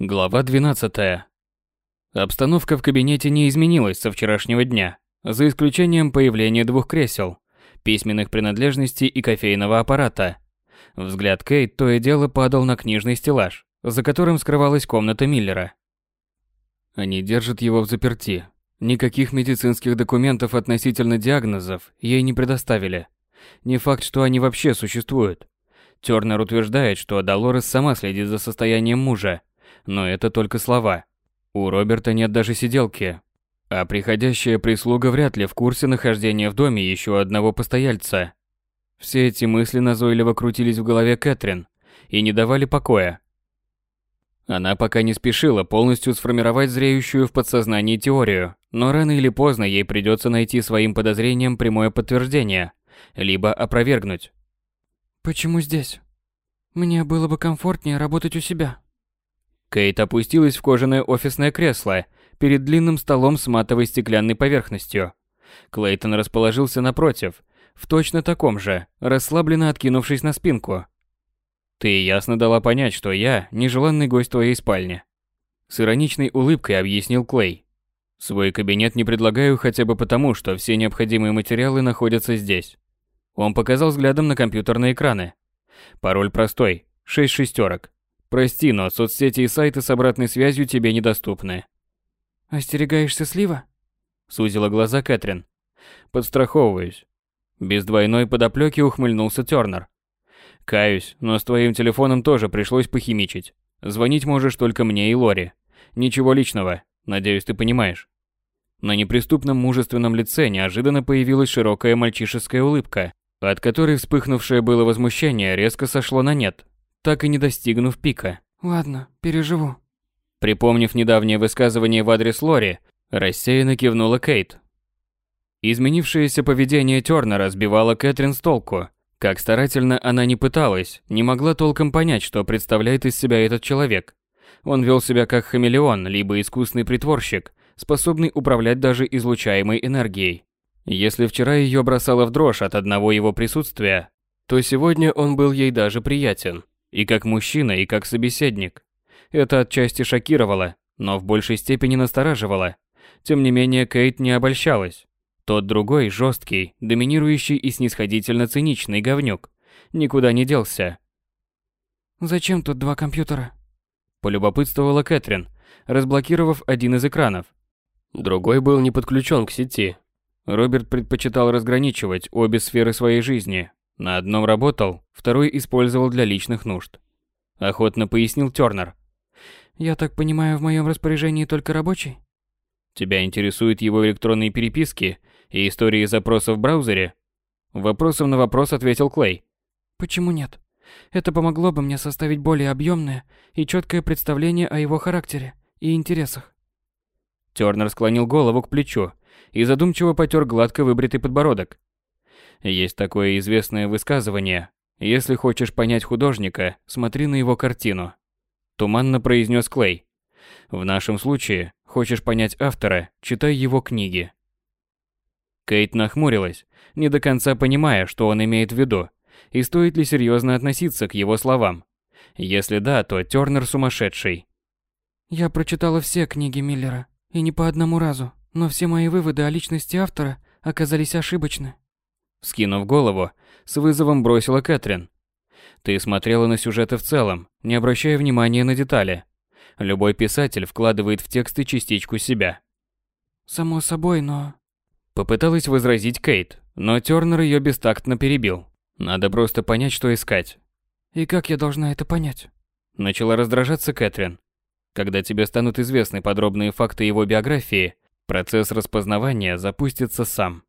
Глава 12. Обстановка в кабинете не изменилась со вчерашнего дня, за исключением появления двух кресел, письменных принадлежностей и кофейного аппарата. Взгляд Кейт то и дело падал на книжный стеллаж, за которым скрывалась комната Миллера. Они держат его в заперти. Никаких медицинских документов относительно диагнозов ей не предоставили. Не факт, что они вообще существуют. Тернер утверждает, что Долорес сама следит за состоянием мужа, но это только слова. У Роберта нет даже сиделки, а приходящая прислуга вряд ли в курсе нахождения в доме еще одного постояльца. Все эти мысли назойливо крутились в голове Кэтрин и не давали покоя. Она пока не спешила полностью сформировать зреющую в подсознании теорию, но рано или поздно ей придется найти своим подозрениям прямое подтверждение, либо опровергнуть. «Почему здесь? Мне было бы комфортнее работать у себя», Кейт опустилась в кожаное офисное кресло перед длинным столом с матовой стеклянной поверхностью. Клейтон расположился напротив, в точно таком же, расслабленно откинувшись на спинку. «Ты ясно дала понять, что я нежеланный гость твоей спальни», с ироничной улыбкой объяснил Клей. «Свой кабинет не предлагаю хотя бы потому, что все необходимые материалы находятся здесь». Он показал взглядом на компьютерные экраны. Пароль простой, шесть шестерок. Прости, но соцсети и сайты с обратной связью тебе недоступны. Остерегаешься слива? Сузила глаза Кэтрин. Подстраховываюсь. Без двойной подоплеки ухмыльнулся Тёрнер. Каюсь, но с твоим телефоном тоже пришлось похимичить. Звонить можешь только мне и Лори. Ничего личного, надеюсь, ты понимаешь. На неприступном мужественном лице неожиданно появилась широкая мальчишеская улыбка, от которой вспыхнувшее было возмущение резко сошло на нет так и не достигнув пика. Ладно, переживу. Припомнив недавнее высказывание в адрес Лори, рассеянно кивнула Кейт. Изменившееся поведение Тёрнера сбивало Кэтрин с толку. Как старательно она не пыталась, не могла толком понять, что представляет из себя этот человек. Он вел себя как хамелеон, либо искусный притворщик, способный управлять даже излучаемой энергией. Если вчера ее бросало в дрожь от одного его присутствия, то сегодня он был ей даже приятен. И как мужчина, и как собеседник. Это отчасти шокировало, но в большей степени настораживало. Тем не менее, Кейт не обольщалась. Тот другой, жесткий, доминирующий и снисходительно циничный говнюк, никуда не делся. «Зачем тут два компьютера?» Полюбопытствовала Кэтрин, разблокировав один из экранов. Другой был не подключен к сети. Роберт предпочитал разграничивать обе сферы своей жизни, на одном работал, второй использовал для личных нужд. Охотно пояснил Тёрнер. «Я так понимаю, в моем распоряжении только рабочий?» Тебя интересуют его электронные переписки и истории запросов в браузере? Вопросом на вопрос ответил Клей. Почему нет? Это помогло бы мне составить более объемное и четкое представление о его характере и интересах. Тёрнер склонил голову к плечу и задумчиво потер гладко выбритый подбородок. Есть такое известное высказывание «Если хочешь понять художника, смотри на его картину», – туманно произнес Клей. В нашем случае, хочешь понять автора, читай его книги. Кейт нахмурилась, не до конца понимая, что он имеет в виду, и стоит ли серьезно относиться к его словам. Если да, то Тёрнер сумасшедший. Я прочитала все книги Миллера, и не по одному разу, но все мои выводы о личности автора оказались ошибочны. Скинув голову, с вызовом бросила Кэтрин. Ты смотрела на сюжеты в целом, не обращая внимания на детали. Любой писатель вкладывает в тексты частичку себя. Само собой, но... Попыталась возразить Кейт, но Тёрнер ее бестактно перебил. Надо просто понять, что искать. И как я должна это понять? Начала раздражаться Кэтрин. Когда тебе станут известны подробные факты его биографии, процесс распознавания запустится сам.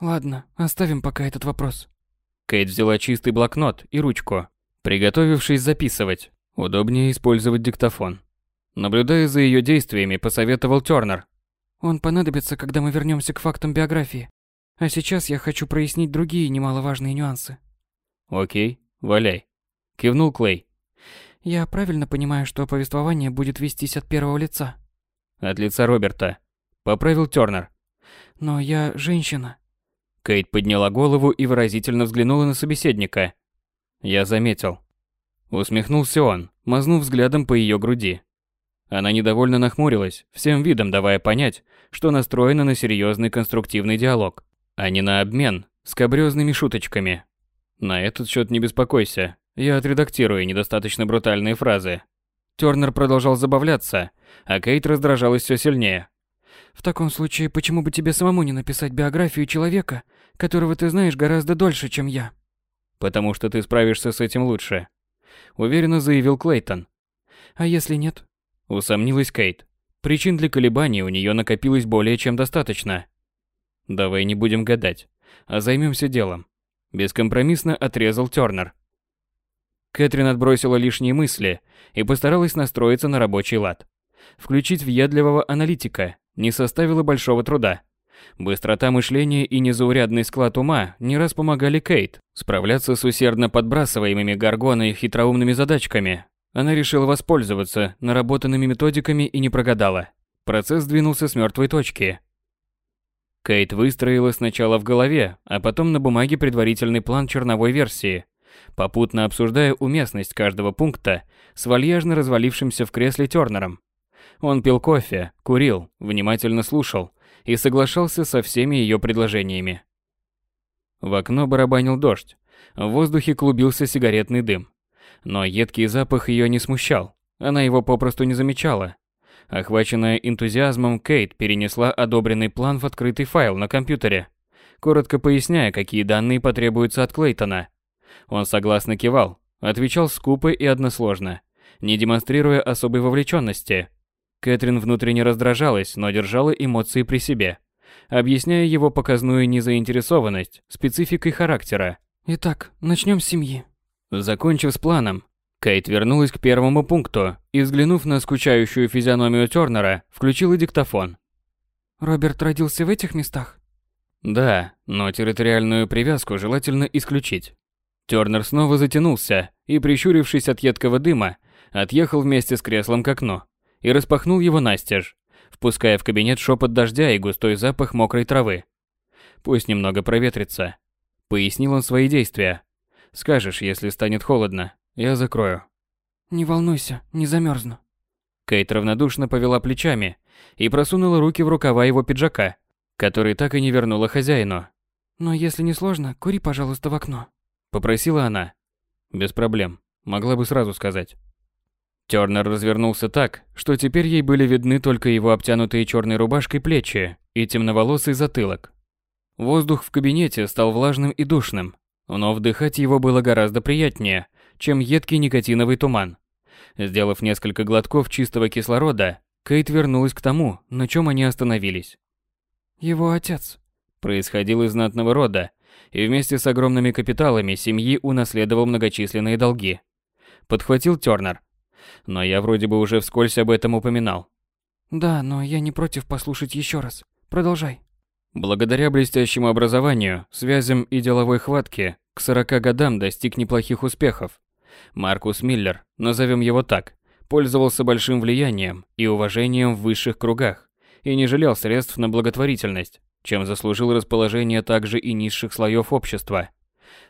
Ладно, оставим пока этот вопрос. Кейт взяла чистый блокнот и ручку, приготовившись записывать. Удобнее использовать диктофон. Наблюдая за ее действиями, посоветовал Тёрнер. Он понадобится, когда мы вернемся к фактам биографии. А сейчас я хочу прояснить другие немаловажные нюансы. Окей, валяй. Кивнул Клей. Я правильно понимаю, что повествование будет вестись от первого лица? От лица Роберта. Поправил Тёрнер. Но я женщина. Кейт подняла голову и выразительно взглянула на собеседника. Я заметил. Усмехнулся он, мазнув взглядом по ее груди. Она недовольно нахмурилась, всем видом давая понять, что настроена на серьезный конструктивный диалог, а не на обмен скобрёзными шуточками. На этот счет не беспокойся, я отредактирую недостаточно брутальные фразы. Тёрнер продолжал забавляться, а Кейт раздражалась все сильнее. В таком случае, почему бы тебе самому не написать биографию человека, которого ты знаешь гораздо дольше, чем я? Потому что ты справишься с этим лучше, уверенно заявил Клейтон. А если нет? Усомнилась Кейт. Причин для колебаний у нее накопилось более чем достаточно. Давай не будем гадать, а займемся делом. Бескомпромиссно отрезал Тёрнер. Кэтрин отбросила лишние мысли и постаралась настроиться на рабочий лад. Включить въедливого аналитика не составило большого труда. Быстрота мышления и незаурядный склад ума не раз помогали Кейт справляться с усердно подбрасываемыми Гаргоной хитроумными задачками. Она решила воспользоваться наработанными методиками и не прогадала. Процесс двинулся с мертвой точки. Кейт выстроила сначала в голове, а потом на бумаге предварительный план черновой версии, попутно обсуждая уместность каждого пункта с вальяжно развалившимся в кресле Тёрнером. Он пил кофе, курил, внимательно слушал и соглашался со всеми ее предложениями. В окно барабанил дождь, в воздухе клубился сигаретный дым. Но едкий запах ее не смущал, она его попросту не замечала. Охваченная энтузиазмом, Кейт перенесла одобренный план в открытый файл на компьютере, коротко поясняя, какие данные потребуются от Клейтона. Он согласно кивал, отвечал скупо и односложно, не демонстрируя особой вовлеченности. Кэтрин внутренне раздражалась, но держала эмоции при себе, объясняя его показную незаинтересованность спецификой характера. Итак, начнем с семьи. Закончив с планом, Кейт вернулась к первому пункту и, взглянув на скучающую физиономию Тёрнера, включила диктофон. Роберт родился в этих местах? Да, но территориальную привязку желательно исключить. Тёрнер снова затянулся и, прищурившись от едкого дыма, отъехал вместе с креслом к окну и распахнул его настежь, впуская в кабинет шепот дождя и густой запах мокрой травы. Пусть немного проветрится. Пояснил он свои действия. Скажешь, если станет холодно, я закрою. Не волнуйся, не замерзну. Кейт равнодушно повела плечами и просунула руки в рукава его пиджака, который так и не вернула хозяину. Но если не сложно, кури, пожалуйста, в окно. Попросила она. Без проблем. Могла бы сразу сказать. Тёрнер развернулся так, что теперь ей были видны только его обтянутые черной рубашкой плечи и темноволосый затылок. Воздух в кабинете стал влажным и душным, но вдыхать его было гораздо приятнее, чем едкий никотиновый туман. Сделав несколько глотков чистого кислорода, Кейт вернулась к тому, на чем они остановились. Его отец происходил из знатного рода и вместе с огромными капиталами семьи унаследовал многочисленные долги. Подхватил Тёрнер. Но я вроде бы уже вскользь об этом упоминал. Да, но я не против послушать еще раз. Продолжай. Благодаря блестящему образованию, связям и деловой хватке, к 40 годам достиг неплохих успехов. Маркус Миллер, назовем его так, пользовался большим влиянием и уважением в высших кругах и не жалел средств на благотворительность, чем заслужил расположение также и низших слоев общества.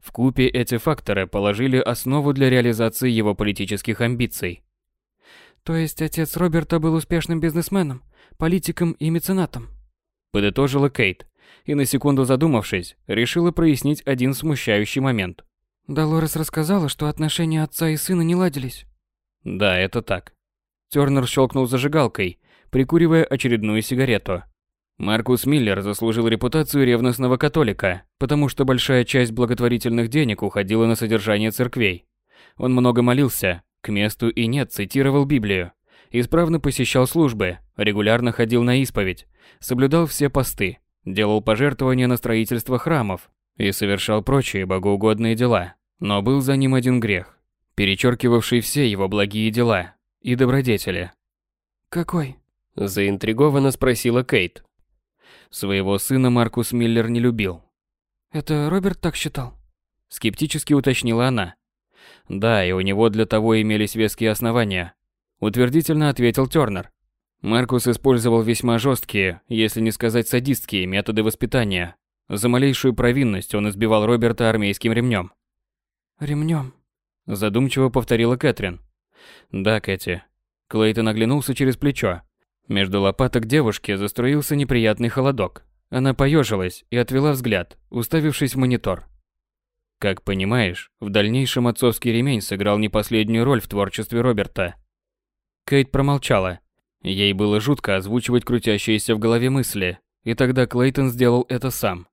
В купе эти факторы положили основу для реализации его политических амбиций. То есть отец Роберта был успешным бизнесменом, политиком и меценатом? Подытожила Кейт, и на секунду задумавшись, решила прояснить один смущающий момент. Долорес рассказала, что отношения отца и сына не ладились. Да, это так. Тёрнер щелкнул зажигалкой, прикуривая очередную сигарету. Маркус Миллер заслужил репутацию ревностного католика, потому что большая часть благотворительных денег уходила на содержание церквей. Он много молился, к месту и нет цитировал Библию, исправно посещал службы, регулярно ходил на исповедь, соблюдал все посты, делал пожертвования на строительство храмов и совершал прочие богоугодные дела. Но был за ним один грех, перечеркивавший все его благие дела и добродетели. «Какой?» – заинтригованно спросила Кейт. Своего сына Маркус Миллер не любил. «Это Роберт так считал?» Скептически уточнила она. Да, и у него для того имелись веские основания. Утвердительно ответил Тёрнер. Маркус использовал весьма жесткие, если не сказать садистские, методы воспитания. За малейшую провинность он избивал Роберта армейским ремнем. «Ремнем?» Задумчиво повторила Кэтрин. «Да, Кэти. Клейтон оглянулся через плечо. Между лопаток девушки заструился неприятный холодок. Она поежилась и отвела взгляд, уставившись в монитор. Как понимаешь, в дальнейшем отцовский ремень сыграл не последнюю роль в творчестве Роберта. Кейт промолчала. Ей было жутко озвучивать крутящиеся в голове мысли, и тогда Клейтон сделал это сам.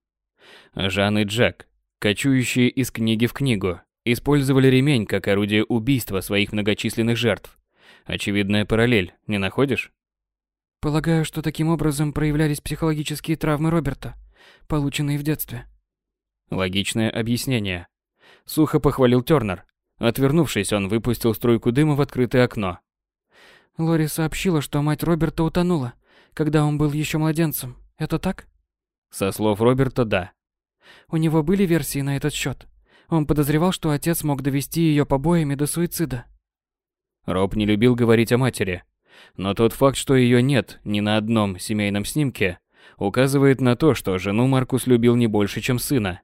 Жан и Джек, кочующие из книги в книгу, использовали ремень как орудие убийства своих многочисленных жертв. Очевидная параллель, не находишь? Полагаю, что таким образом проявлялись психологические травмы Роберта, полученные в детстве. Логичное объяснение. Сухо похвалил Тёрнер. Отвернувшись, он выпустил струйку дыма в открытое окно. Лори сообщила, что мать Роберта утонула, когда он был еще младенцем. Это так? Со слов Роберта, да. У него были версии на этот счет. Он подозревал, что отец мог довести ее побоями до суицида. Роб не любил говорить о матери, но тот факт, что ее нет ни на одном семейном снимке, указывает на то, что жену Маркус любил не больше, чем сына.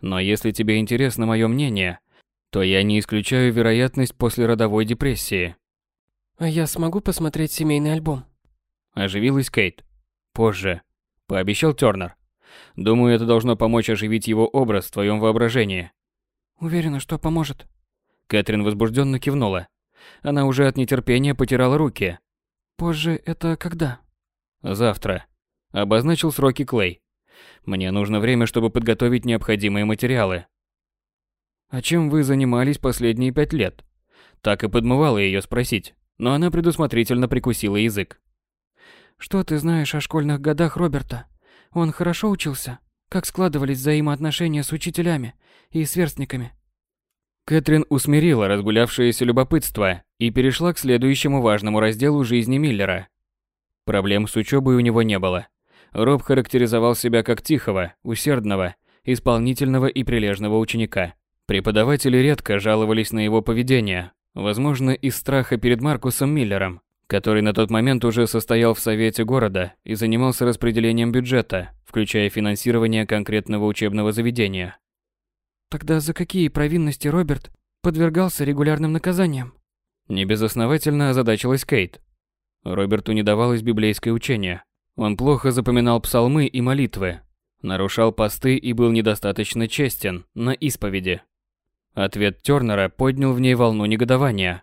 Но если тебе интересно мое мнение, то я не исключаю вероятность послеродовой депрессии. А я смогу посмотреть семейный альбом? Оживилась Кейт. Позже. Пообещал Тёрнер. Думаю, это должно помочь оживить его образ в твоем воображении. Уверена, что поможет. Кэтрин возбужденно кивнула. Она уже от нетерпения потирала руки. Позже это когда? Завтра. Обозначил сроки Клей. Мне нужно время, чтобы подготовить необходимые материалы. А чем вы занимались последние пять лет? Так и подмывало ее спросить, но она предусмотрительно прикусила язык. Что ты знаешь о школьных годах Роберта? Он хорошо учился? Как складывались взаимоотношения с учителями и сверстниками? Кэтрин усмирила разгулявшееся любопытство и перешла к следующему важному разделу жизни Миллера. Проблем с учебой у него не было. Роб характеризовал себя как тихого, усердного, исполнительного и прилежного ученика. Преподаватели редко жаловались на его поведение, возможно, из страха перед Маркусом Миллером, который на тот момент уже состоял в совете города и занимался распределением бюджета, включая финансирование конкретного учебного заведения. Тогда за какие провинности Роберт подвергался регулярным наказаниям? Небезосновательно озадачилась Кейт. Роберту не давалось библейское учение. Он плохо запоминал псалмы и молитвы, нарушал посты и был недостаточно честен на исповеди. Ответ Тёрнера поднял в ней волну негодования.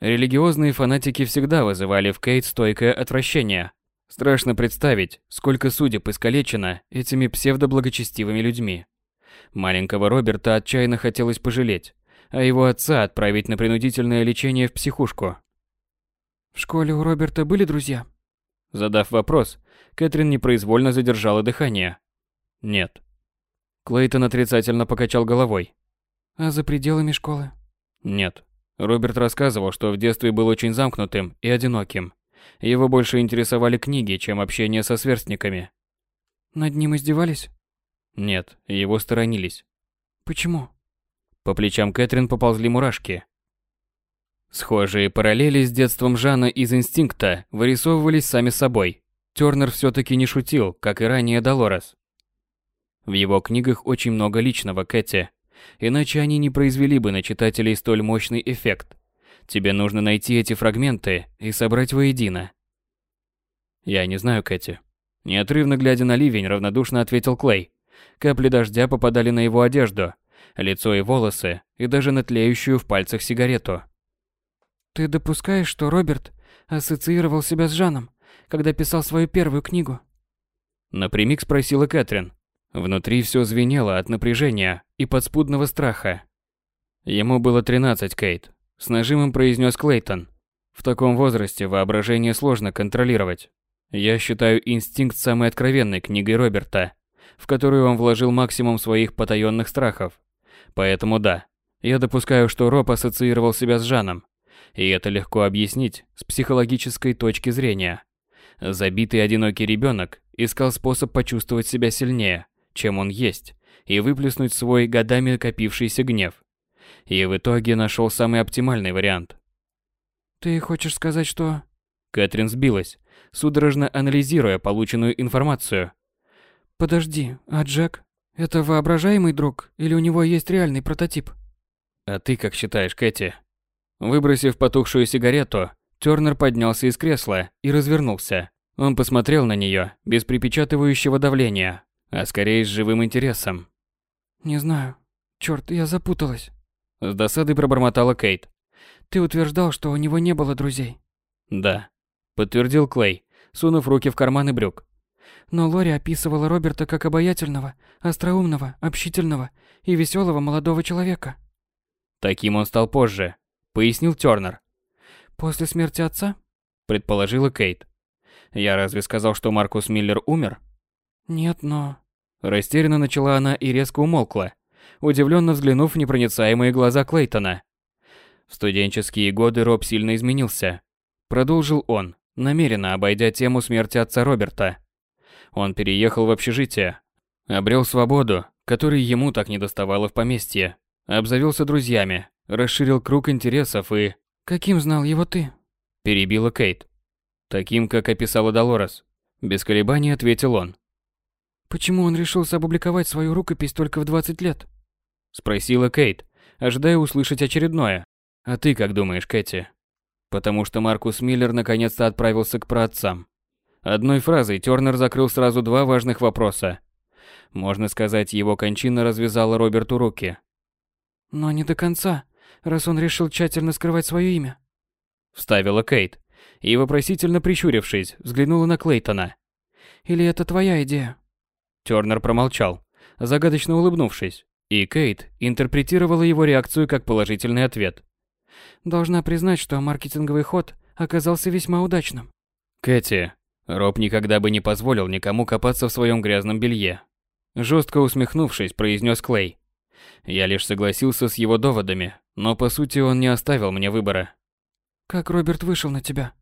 Религиозные фанатики всегда вызывали в Кейт стойкое отвращение. Страшно представить, сколько судеб искалечено этими псевдоблагочестивыми людьми. Маленького Роберта отчаянно хотелось пожалеть, а его отца отправить на принудительное лечение в психушку. В школе у Роберта были друзья? Задав вопрос, Кэтрин непроизвольно задержала дыхание. Нет. Клейтон отрицательно покачал головой. А за пределами школы? Нет. Роберт рассказывал, что в детстве был очень замкнутым и одиноким. Его больше интересовали книги, чем общение со сверстниками. Над ним издевались? Нет, его сторонились. Почему? По плечам Кэтрин поползли мурашки. Схожие параллели с детством Жана из инстинкта вырисовывались сами собой. Тёрнер всё-таки не шутил, как и ранее Долорес. В его книгах очень много личного, Кэти. Иначе они не произвели бы на читателей столь мощный эффект. Тебе нужно найти эти фрагменты и собрать воедино. Я не знаю, Кэти. Неотрывно глядя на ливень, равнодушно ответил Клей. Капли дождя попадали на его одежду, лицо и волосы, и даже на тлеющую в пальцах сигарету. Ты допускаешь, что Роберт ассоциировал себя с Жаном, когда писал свою первую книгу? Напрямик спросила Кэтрин. Внутри все звенело от напряжения и подспудного страха. Ему было 13, Кейт. С нажимом произнес Клейтон. В таком возрасте воображение сложно контролировать. Я считаю инстинкт самой откровенной книгой Роберта, в которую он вложил максимум своих потаенных страхов. Поэтому да, я допускаю, что Роб ассоциировал себя с Жаном. И это легко объяснить с психологической точки зрения. Забитый одинокий ребенок искал способ почувствовать себя сильнее, чем он есть, и выплеснуть свой годами копившийся гнев. И в итоге нашел самый оптимальный вариант. «Ты хочешь сказать, что...» Кэтрин сбилась, судорожно анализируя полученную информацию. «Подожди, а Джек? Это воображаемый друг или у него есть реальный прототип?» «А ты как считаешь, Кэти?» Выбросив потухшую сигарету, Тёрнер поднялся из кресла и развернулся. Он посмотрел на неё без припечатывающего давления, а скорее с живым интересом. «Не знаю. Чёрт, я запуталась». С досадой пробормотала Кейт. «Ты утверждал, что у него не было друзей». «Да», — подтвердил Клей, сунув руки в карманы брюк. Но Лори описывала Роберта как обаятельного, остроумного, общительного и веселого молодого человека. Таким он стал позже, пояснил Тёрнер. После смерти отца? Предположила Кейт. Я разве сказал, что Маркус Миллер умер? Нет, но... Растерянно начала она и резко умолкла, удивленно взглянув в непроницаемые глаза Клейтона. В студенческие годы Роб сильно изменился. Продолжил он, намеренно обойдя тему смерти отца Роберта. Он переехал в общежитие, обрел свободу, которой ему так недоставало в поместье, обзавелся друзьями, расширил круг интересов и... «Каким знал его ты?» – перебила Кейт. Таким, как описала Долорес. Без колебаний ответил он. «Почему он решился опубликовать свою рукопись только в 20 лет?» Спросила Кейт, ожидая услышать очередное. «А ты как думаешь, Кэти?» Потому что Маркус Миллер наконец-то отправился к праотцам. Одной фразой Тёрнер закрыл сразу два важных вопроса. Можно сказать, его кончина развязала Роберту руки. Но не до конца, раз он решил тщательно скрывать свое имя. Вставила Кейт и, вопросительно прищурившись, взглянула на Клейтона. Или это твоя идея? Тёрнер промолчал, загадочно улыбнувшись, и Кейт интерпретировала его реакцию как положительный ответ. Должна признать, что маркетинговый ход оказался весьма удачным. Кэти, Роб никогда бы не позволил никому копаться в своем грязном белье. Жестко усмехнувшись, произнес Клей. Я лишь согласился с его доводами, но по сути он не оставил мне выбора. Как Роберт вышел на тебя?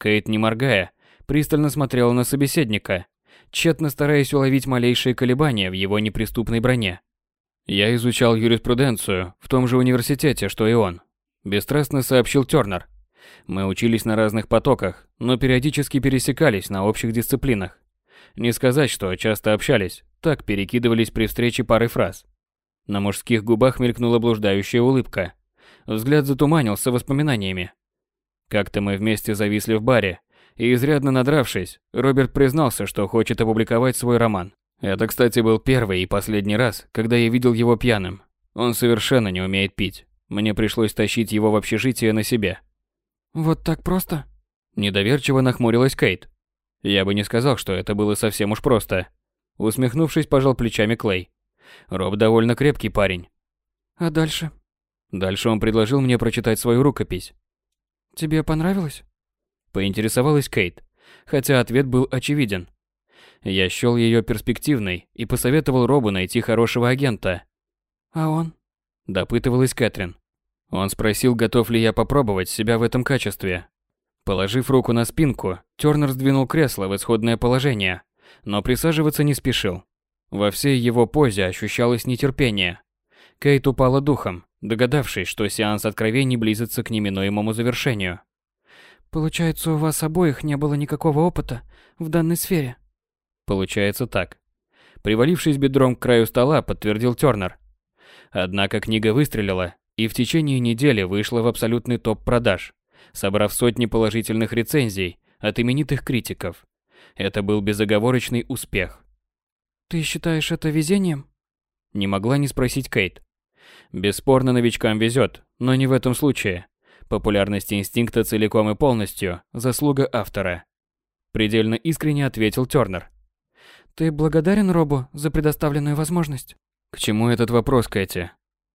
Кейт, не моргая, пристально смотрела на собеседника, тщетно стараясь уловить малейшие колебания в его неприступной броне. Я изучал юриспруденцию в том же университете, что и он, бесстрастно сообщил Тёрнер. Мы учились на разных потоках, но периодически пересекались на общих дисциплинах. Не сказать, что часто общались, так перекидывались при встрече пары фраз. На мужских губах мелькнула блуждающая улыбка. Взгляд затуманился воспоминаниями. Как-то мы вместе зависли в баре, и изрядно надравшись, Роберт признался, что хочет опубликовать свой роман. Это, кстати, был первый и последний раз, когда я видел его пьяным. Он совершенно не умеет пить. Мне пришлось тащить его в общежитие на себе. Вот так просто? Недоверчиво нахмурилась Кейт. Я бы не сказал, что это было совсем уж просто. Усмехнувшись, пожал плечами Клей. Роб довольно крепкий парень. А дальше? Дальше он предложил мне прочитать свою рукопись. Тебе понравилось? Поинтересовалась Кейт, хотя ответ был очевиден. Я счёл ее перспективной и посоветовал Робу найти хорошего агента. А он? Допытывалась Кэтрин. Он спросил, готов ли я попробовать себя в этом качестве. Положив руку на спинку, Тёрнер сдвинул кресло в исходное положение, но присаживаться не спешил. Во всей его позе ощущалось нетерпение. Кейт упала духом, догадавшись, что сеанс откровений близится к неминуемому завершению. «Получается, у вас обоих не было никакого опыта в данной сфере?» «Получается так». Привалившись бедром к краю стола, подтвердил Тёрнер. Однако книга выстрелила, и в течение недели вышла в абсолютный топ продаж, собрав сотни положительных рецензий от именитых критиков. Это был безоговорочный успех. «Ты считаешь это везением?» Не могла не спросить Кейт. Бесспорно, новичкам везет, но не в этом случае. Популярность инстинкта целиком и полностью – заслуга автора. Предельно искренне ответил Тёрнер. «Ты благодарен Робу за предоставленную возможность?» К чему этот вопрос, Кэти?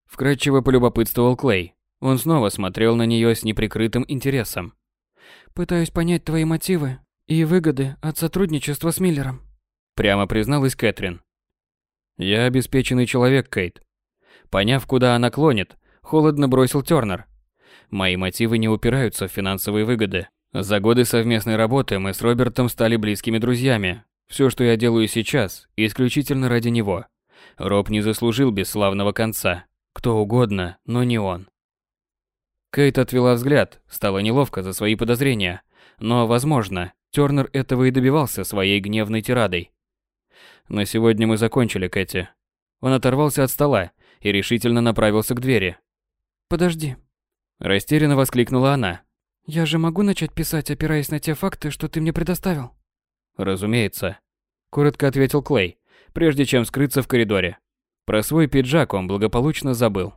Вкратчиво полюбопытствовал Клей. Он снова смотрел на нее с неприкрытым интересом. «Пытаюсь понять твои мотивы и выгоды от сотрудничества с Миллером», прямо призналась Кэтрин. «Я обеспеченный человек, Кейт». Поняв, куда она клонит, холодно бросил Тёрнер. «Мои мотивы не упираются в финансовые выгоды. За годы совместной работы мы с Робертом стали близкими друзьями. Все, что я делаю сейчас, исключительно ради него. Роб не заслужил бесславного конца. Кто угодно, но не он. Кейт отвела взгляд, стало неловко за свои подозрения. Но, возможно, Тёрнер этого и добивался своей гневной тирадой. На сегодня мы закончили, Кэти. Он оторвался от стола и решительно направился к двери. «Подожди». Растерянно воскликнула она. Я же могу начать писать, опираясь на те факты, что ты мне предоставил? Разумеется. Коротко ответил Клей, прежде чем скрыться в коридоре. Про свой пиджак он благополучно забыл.